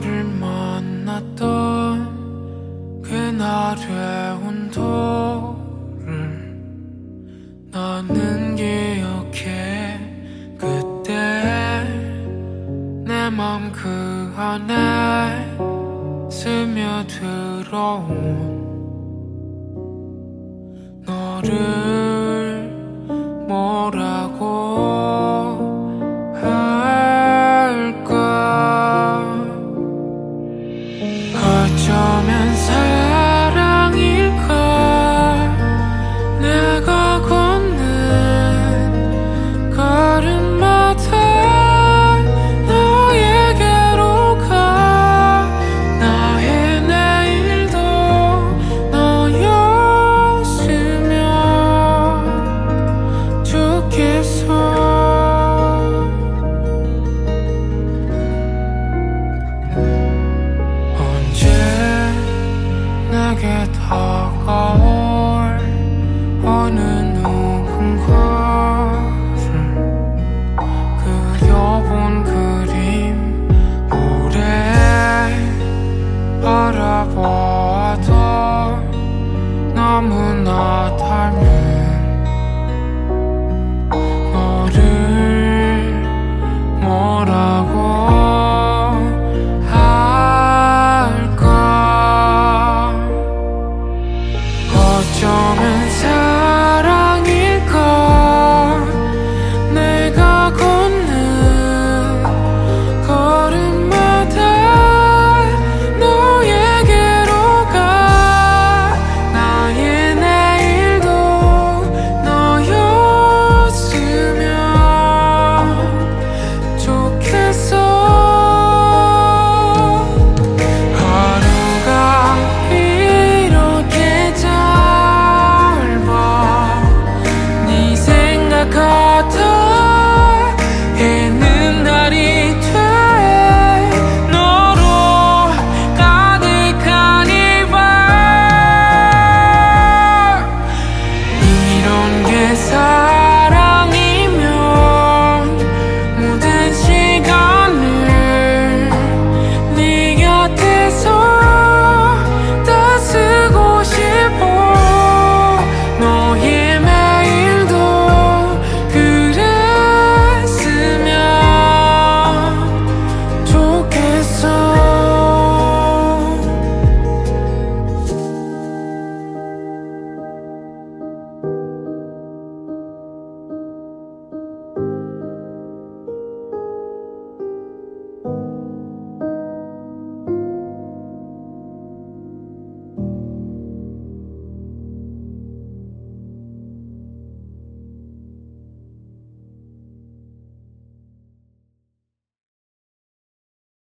너를 만났던 그날의 온도를 나는 기억해. 그때 내 맘 그 안에 스며들어온 너를 뭐라고 내게 다가올 어느 누군가를 그려본 그림 오래 바라봐도 너무나 닮은